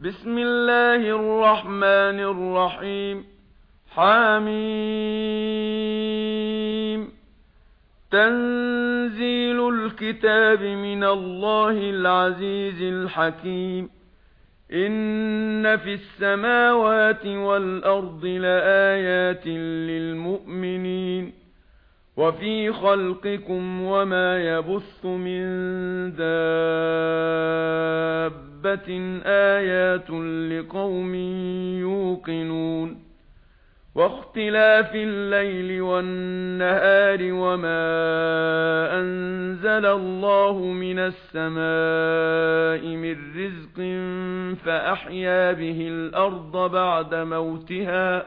بسم الله الرحمن الرحيم حاميم تنزيل الكتاب من الله العزيز الحكيم ان في السماوات والارض لآيات للمؤمنين وفي خلقكم وما يبث من داب دَابَّةٍ آيَاتٌ لِقَوْمٍ يُوقِنُونَ وَاخْتِلَافِ اللَّيْلِ وَالنَّهَارِ وَمَا أَنزَلَ اللَّهُ مِنَ السَّمَاءِ مِن رِّزْقٍ فَأَحْيَا بِهِ الْأَرْضَ بَعْدَ مَوْتِهَا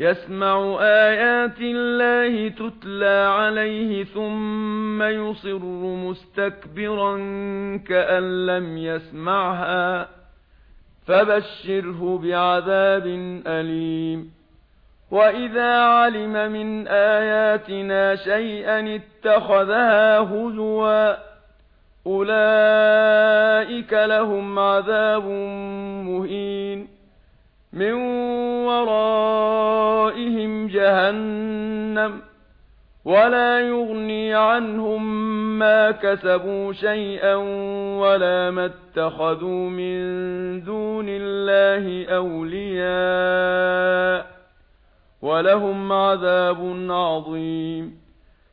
يَسْمَعُ آيَاتِ اللَّهِ تُتْلَى عَلَيْهِ ثُمَّ يُصِرُّ مُسْتَكْبِرًا كَأَن لَّمْ يَسْمَعْهَا فَبَشِّرْهُ بِعَذَابٍ أَلِيمٍ. وَإِذَا عَلِمَ مِنْ آيَاتِنَا شَيْئًا اتَّخَذَهَا هُزُوًا أُولَئِكَ لَهُمْ عَذَابٌ مُهِينٌ. مِنْ وَرَاءِ جَهَنَّمَ ولا يغني عنهم ما كسبوا شيئا ولا ما اتخذوا من دون الله أولياء ولهم عذاب عظيم.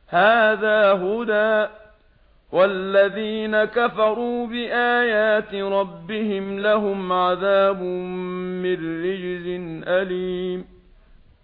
هذا هدى والذين كفروا بآيات ربهم لهم عذاب من رجز أليم.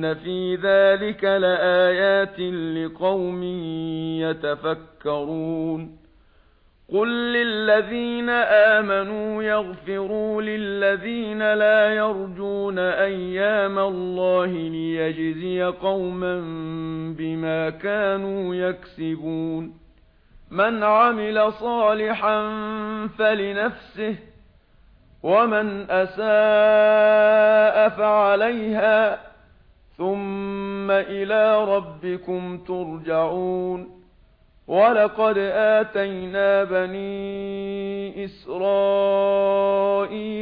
إِنَّ فِي ذَلِكَ لَآيَاتٍ لِقَوْمٍ يَتَفَكَّرُونَ قُل لِّلَّذِينَ آمَنُوا يَغْفِرُوا لِلَّذِينَ لَا يَرْجُونَ أَيَّامَ اللَّهِ لِيَجْزِيَ قَوْمًا بِمَا كَانُوا يَكْسِبُونَ مَنْ عَمِلَ صَالِحًا فَلِنَفْسِهِ وَمَنْ أَسَاءَ فَعَلَيْهَا ثُمَّ إِلَى رَبِّكُمْ تُرْجَعُونَ وَلَقَدْ آتَيْنَا بَنِي إِسْرَائِيلَ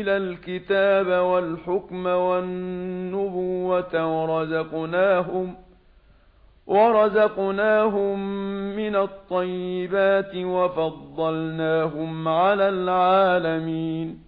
الْكِتَابَ وَالْحُكْمَ وَالنُّبُوَّةَ وَرَزَقْنَاهُمْ وَرَزَقْنَاهُمْ مِنَ الطَّيِّبَاتِ وَفَضَّلْنَاهُمْ عَلَى الْعَالَمِينَ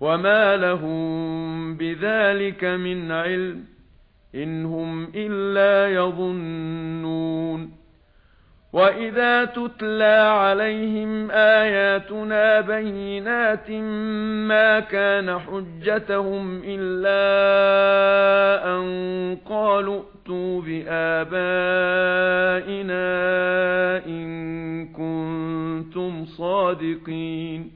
وما لهم بذلك من علم انهم الا يظنون واذا تتلى عليهم اياتنا بينات ما كان حجتهم الا ان قالوا ائتوا بآبائنا ان كنتم صادقين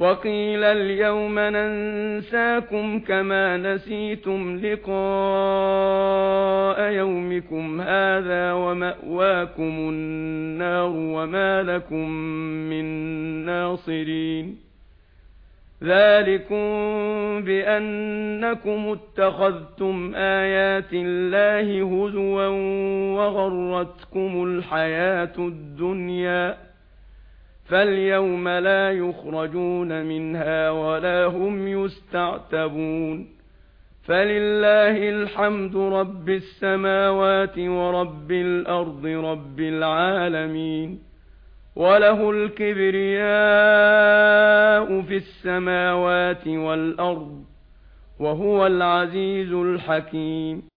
وَقِيلَ الْيَوْمَ نَنسَاكُمْ كَمَا نَسِيتُمْ لِقَاءَ يَوْمِكُمْ هَذَا وَمَأْوَاكُمُ النَّارُ وَمَا لَكُمْ مِنْ نَاصِرِينَ. ذَلِكُمْ بِأَنَّكُمْ اتَّخَذْتُمْ آيَاتِ اللَّهِ هُزُوًا وَغَرَّتْكُمُ الْحَيَاةُ الدُّنْيَا. فَالْيَوْمَ لَا يُخْرَجُونَ مِنْهَا وَلَا هُمْ يُسْتَعْتَبُونَ فَلِلَّهِ الْحَمْدُ رَبِّ السَّمَاوَاتِ وَرَبِّ الْأَرْضِ رَبِّ الْعَالَمِينَ وَلَهُ الْكِبْرِيَاءُ فِي السَّمَاوَاتِ وَالْأَرْضِ وَهُوَ الْعَزِيزُ الْحَكِيمُ